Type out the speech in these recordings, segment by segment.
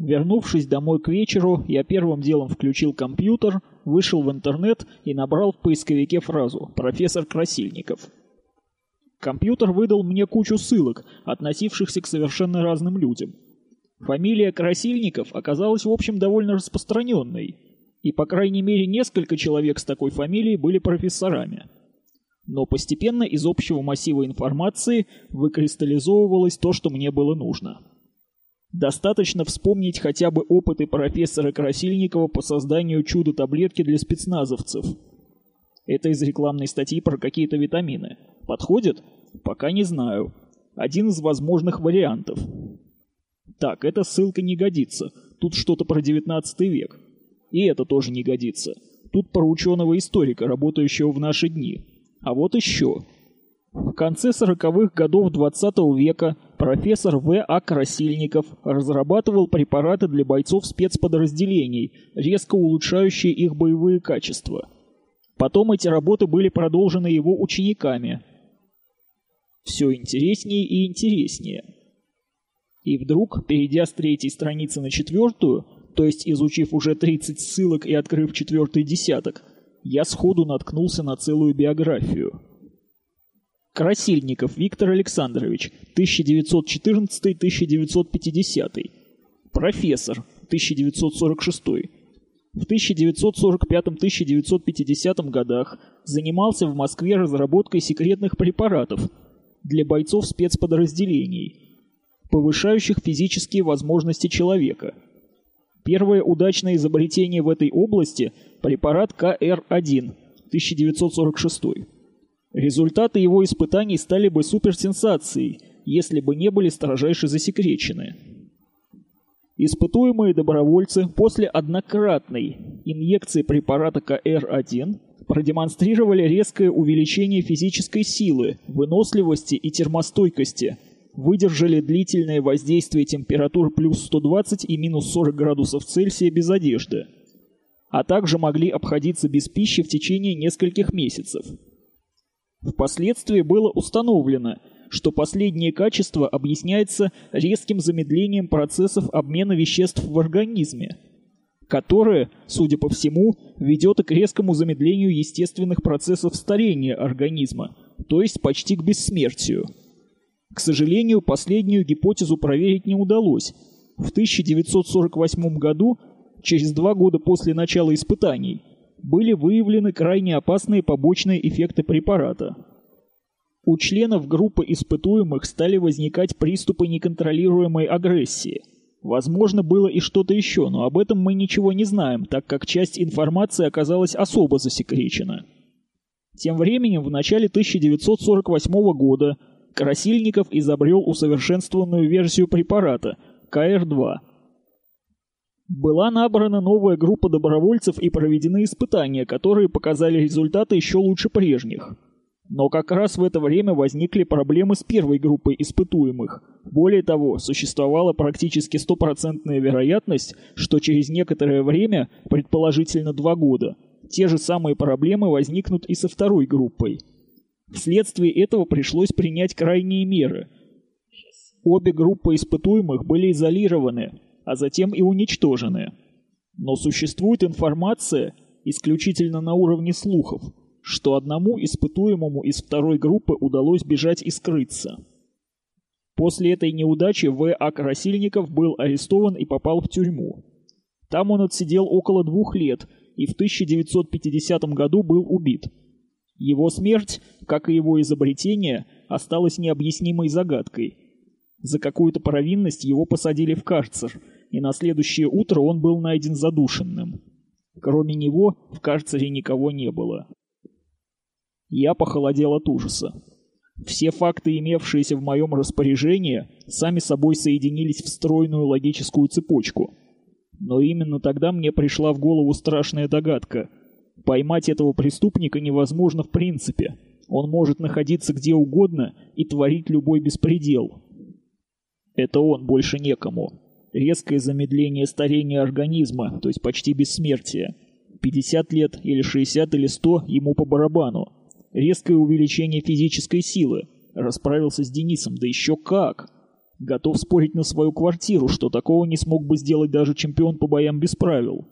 Вернувшись домой к вечеру, я первым делом включил компьютер, вышел в интернет и набрал в поисковике фразу «Профессор Красильников». Компьютер выдал мне кучу ссылок, относившихся к совершенно разным людям. Фамилия Красильников оказалась в общем довольно распространенной, и по крайней мере несколько человек с такой фамилией были профессорами. Но постепенно из общего массива информации выкристаллизовывалось то, что мне было нужно. Достаточно вспомнить хотя бы опыты профессора Красильникова по созданию чудо-таблетки для спецназовцев. Это из рекламной статьи про какие-то витамины. Подходит? Пока не знаю. Один из возможных вариантов. Так, эта ссылка не годится. Тут что-то про 19 век. И это тоже не годится. Тут про ученого-историка, работающего в наши дни. А вот еще. В конце 40-х годов 20 -го века профессор В. А. Красильников разрабатывал препараты для бойцов спецподразделений, резко улучшающие их боевые качества. Потом эти работы были продолжены его учениками. Все интереснее и интереснее. И вдруг, перейдя с третьей страницы на четвертую, то есть изучив уже 30 ссылок и открыв четвертый десяток, я сходу наткнулся на целую биографию. Красильников Виктор Александрович, 1914-1950. Профессор, 1946. В 1945-1950 годах занимался в Москве разработкой секретных препаратов для бойцов спецподразделений, повышающих физические возможности человека. Первое удачное изобретение в этой области – препарат КР-1, 1946. Результаты его испытаний стали бы суперсенсацией, если бы не были строжайше засекречены. Испытуемые добровольцы после однократной инъекции препарата КР-1 продемонстрировали резкое увеличение физической силы, выносливости и термостойкости, выдержали длительное воздействие температур плюс 120 и минус 40 градусов Цельсия без одежды, а также могли обходиться без пищи в течение нескольких месяцев – Впоследствии было установлено, что последнее качество объясняется резким замедлением процессов обмена веществ в организме, которое, судя по всему, ведет к резкому замедлению естественных процессов старения организма, то есть почти к бессмертию. К сожалению, последнюю гипотезу проверить не удалось. В 1948 году, через два года после начала испытаний, были выявлены крайне опасные побочные эффекты препарата. У членов группы испытуемых стали возникать приступы неконтролируемой агрессии. Возможно, было и что-то еще, но об этом мы ничего не знаем, так как часть информации оказалась особо засекречена. Тем временем, в начале 1948 года Красильников изобрел усовершенствованную версию препарата – КР-2 – была набрана новая группа добровольцев и проведены испытания, которые показали результаты еще лучше прежних. Но как раз в это время возникли проблемы с первой группой испытуемых. Более того, существовала практически стопроцентная вероятность, что через некоторое время, предположительно два года, те же самые проблемы возникнут и со второй группой. Вследствие этого пришлось принять крайние меры. Обе группы испытуемых были изолированы, а затем и уничтожены. Но существует информация, исключительно на уровне слухов, что одному испытуемому из второй группы удалось бежать и скрыться. После этой неудачи В. А. Красильников был арестован и попал в тюрьму. Там он отсидел около двух лет и в 1950 году был убит. Его смерть, как и его изобретение, осталась необъяснимой загадкой. За какую-то провинность его посадили в карцер – и на следующее утро он был найден задушенным. Кроме него в карцере никого не было. Я похолодел от ужаса. Все факты, имевшиеся в моем распоряжении, сами собой соединились в стройную логическую цепочку. Но именно тогда мне пришла в голову страшная догадка. Поймать этого преступника невозможно в принципе. Он может находиться где угодно и творить любой беспредел. Это он, больше некому резкое замедление старения организма, то есть почти бессмертие. 50 лет или 60 или 100 ему по барабану. Резкое увеличение физической силы. Расправился с Денисом, да еще как! Готов спорить на свою квартиру, что такого не смог бы сделать даже чемпион по боям без правил.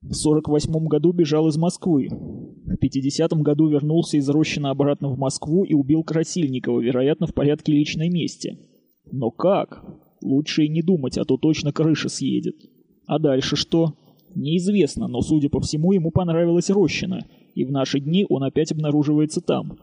В 48 году бежал из Москвы. В 50 году вернулся из Рощина обратно в Москву и убил Красильникова, вероятно, в порядке личной мести. Но как? Лучше и не думать, а то точно крыша съедет. А дальше что? Неизвестно, но, судя по всему, ему понравилась Рощина, и в наши дни он опять обнаруживается там.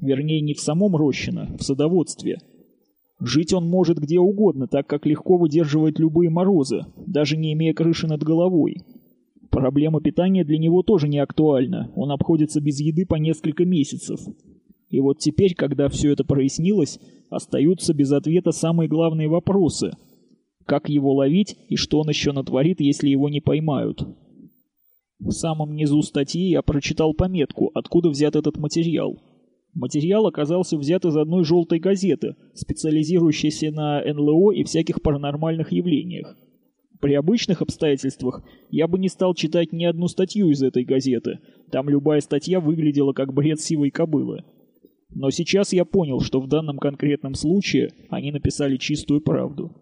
Вернее, не в самом Рощино, в садоводстве. Жить он может где угодно, так как легко выдерживает любые морозы, даже не имея крыши над головой. Проблема питания для него тоже не актуальна, он обходится без еды по несколько месяцев. И вот теперь, когда все это прояснилось, остаются без ответа самые главные вопросы. Как его ловить и что он еще натворит, если его не поймают? В самом низу статьи я прочитал пометку, откуда взят этот материал. Материал оказался взят из одной желтой газеты, специализирующейся на НЛО и всяких паранормальных явлениях. При обычных обстоятельствах я бы не стал читать ни одну статью из этой газеты, там любая статья выглядела как бред сивой кобылы. Но сейчас я понял, что в данном конкретном случае они написали чистую правду.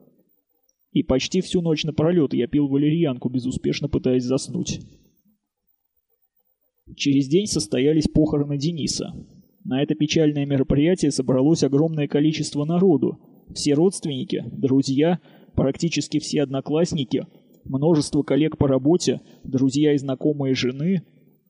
И почти всю ночь напролет я пил валерьянку, безуспешно пытаясь заснуть. Через день состоялись похороны Дениса. На это печальное мероприятие собралось огромное количество народу. Все родственники, друзья, практически все одноклассники, множество коллег по работе, друзья и знакомые жены.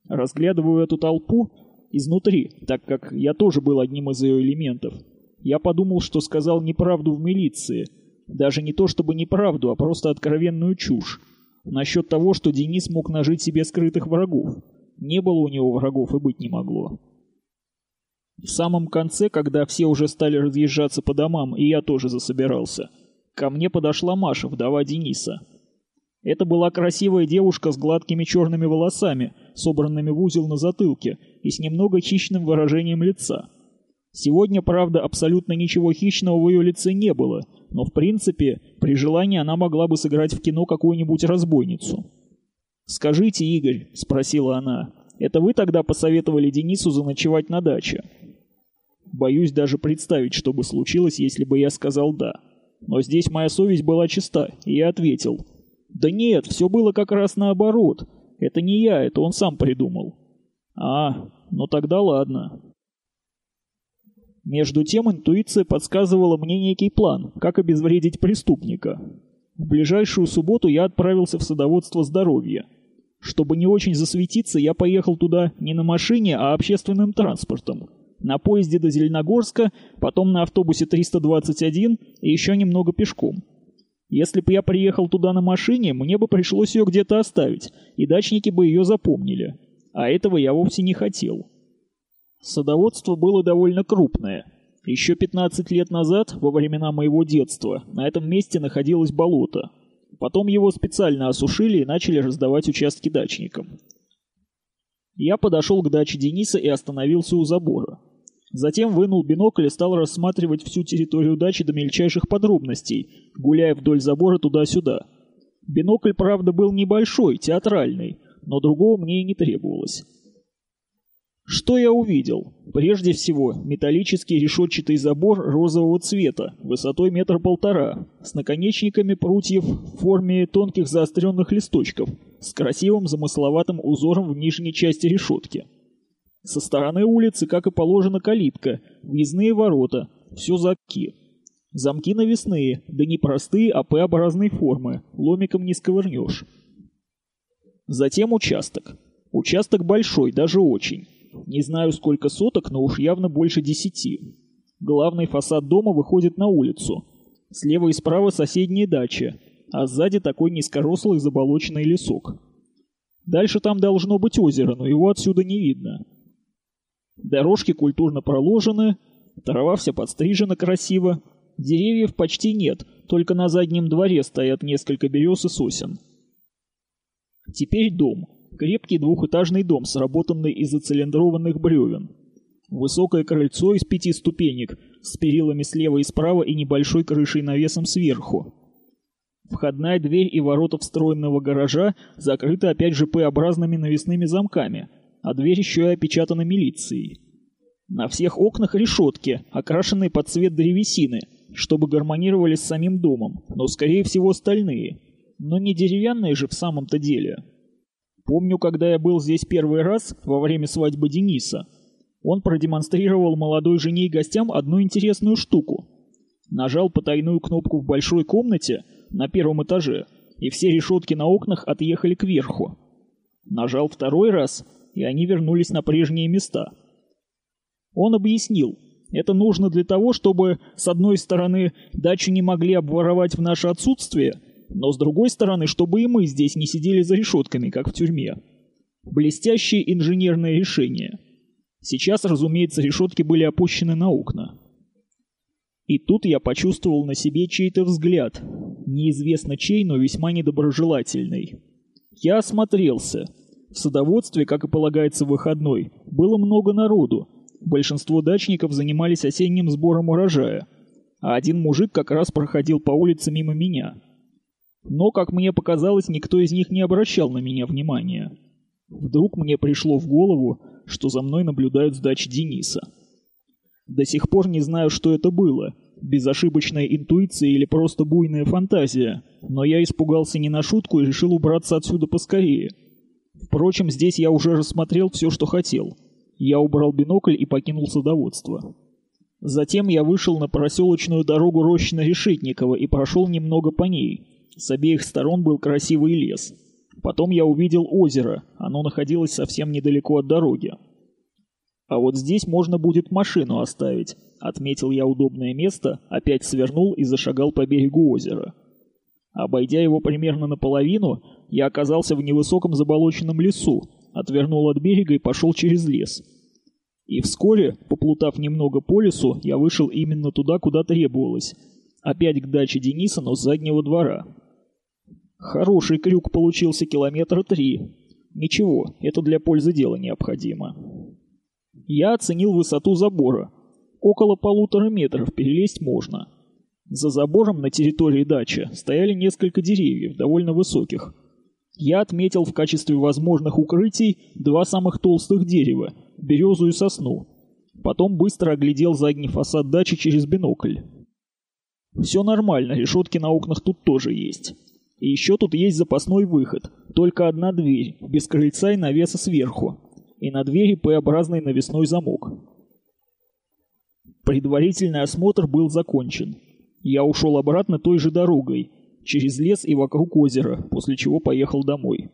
Разглядываю эту толпу изнутри, так как я тоже был одним из ее элементов. Я подумал, что сказал неправду в милиции. Даже не то чтобы неправду, а просто откровенную чушь. Насчет того, что Денис мог нажить себе скрытых врагов. Не было у него врагов и быть не могло. В самом конце, когда все уже стали разъезжаться по домам, и я тоже засобирался, ко мне подошла Маша, вдова Дениса. Это была красивая девушка с гладкими черными волосами, собранными в узел на затылке, и с немного хищным выражением лица. Сегодня, правда, абсолютно ничего хищного в ее лице не было, но в принципе, при желании она могла бы сыграть в кино какую-нибудь разбойницу. «Скажите, Игорь», — спросила она, — «это вы тогда посоветовали Денису заночевать на даче?» Боюсь даже представить, что бы случилось, если бы я сказал «да». Но здесь моя совесть была чиста, и я ответил. «Да нет, все было как раз наоборот. Это не я, это он сам придумал». «А, ну тогда ладно». Между тем интуиция подсказывала мне некий план, как обезвредить преступника. В ближайшую субботу я отправился в садоводство здоровья. Чтобы не очень засветиться, я поехал туда не на машине, а общественным транспортом – на поезде до Зеленогорска, потом на автобусе 321 и еще немного пешком. Если бы я приехал туда на машине, мне бы пришлось ее где-то оставить, и дачники бы ее запомнили. А этого я вовсе не хотел. Садоводство было довольно крупное. Еще 15 лет назад, во времена моего детства, на этом месте находилось болото. Потом его специально осушили и начали раздавать участки дачникам. Я подошел к даче Дениса и остановился у забора. Затем вынул бинокль и стал рассматривать всю территорию дачи до мельчайших подробностей, гуляя вдоль забора туда-сюда. Бинокль, правда, был небольшой, театральный, но другого мне и не требовалось. Что я увидел? Прежде всего, металлический решетчатый забор розового цвета, высотой метр полтора, с наконечниками прутьев в форме тонких заостренных листочков, с красивым замысловатым узором в нижней части решетки. Со стороны улицы, как и положено, калитка, въездные ворота, все замки. Замки навесные, да не простые, а П-образной формы, ломиком не сковырнешь. Затем участок. Участок большой, даже очень. Не знаю сколько соток, но уж явно больше десяти. Главный фасад дома выходит на улицу. Слева и справа соседние дачи, а сзади такой низкорослый заболоченный лесок. Дальше там должно быть озеро, но его отсюда не видно. Дорожки культурно проложены, трава вся подстрижена красиво. Деревьев почти нет, только на заднем дворе стоят несколько берез и сосен. Теперь дом. Крепкий двухэтажный дом, сработанный из оцилиндрованных бревен. Высокое крыльцо из пяти ступенек, с перилами слева и справа и небольшой крышей навесом сверху. Входная дверь и ворота встроенного гаража закрыты опять же П-образными навесными замками – а дверь еще и опечатана милицией. На всех окнах решетки, окрашенные под цвет древесины, чтобы гармонировали с самим домом, но, скорее всего, стальные. Но не деревянные же в самом-то деле. Помню, когда я был здесь первый раз, во время свадьбы Дениса, он продемонстрировал молодой жене и гостям одну интересную штуку. Нажал потайную кнопку в большой комнате на первом этаже, и все решетки на окнах отъехали кверху. Нажал второй раз, и они вернулись на прежние места. Он объяснил, это нужно для того, чтобы, с одной стороны, дачу не могли обворовать в наше отсутствие, но с другой стороны, чтобы и мы здесь не сидели за решетками, как в тюрьме. Блестящее инженерное решение. Сейчас, разумеется, решетки были опущены на окна. И тут я почувствовал на себе чей-то взгляд, неизвестно чей, но весьма недоброжелательный. Я осмотрелся. В садоводстве, как и полагается выходной, было много народу. Большинство дачников занимались осенним сбором урожая, а один мужик как раз проходил по улице мимо меня. Но, как мне показалось, никто из них не обращал на меня внимания. Вдруг мне пришло в голову, что за мной наблюдают с дачи Дениса. До сих пор не знаю, что это было, безошибочная интуиция или просто буйная фантазия, но я испугался не на шутку и решил убраться отсюда поскорее. Впрочем, здесь я уже рассмотрел все, что хотел. Я убрал бинокль и покинул садоводство. Затем я вышел на проселочную дорогу Рощино-Решетникова и прошел немного по ней. С обеих сторон был красивый лес. Потом я увидел озеро, оно находилось совсем недалеко от дороги. А вот здесь можно будет машину оставить. Отметил я удобное место, опять свернул и зашагал по берегу озера. Обойдя его примерно наполовину, я оказался в невысоком заболоченном лесу, отвернул от берега и пошел через лес. И вскоре, поплутав немного по лесу, я вышел именно туда, куда требовалось. Опять к даче Дениса, но с заднего двора. Хороший крюк получился километра три. Ничего, это для пользы дела необходимо. Я оценил высоту забора. Около полутора метров перелезть можно. За забором на территории дачи стояли несколько деревьев, довольно высоких. Я отметил в качестве возможных укрытий два самых толстых дерева – березу и сосну. Потом быстро оглядел задний фасад дачи через бинокль. Все нормально, решетки на окнах тут тоже есть. И еще тут есть запасной выход. Только одна дверь, без крыльца и навеса сверху. И на двери П-образный навесной замок. Предварительный осмотр был закончен. Я ушел обратно той же дорогой, через лес и вокруг озера, после чего поехал домой.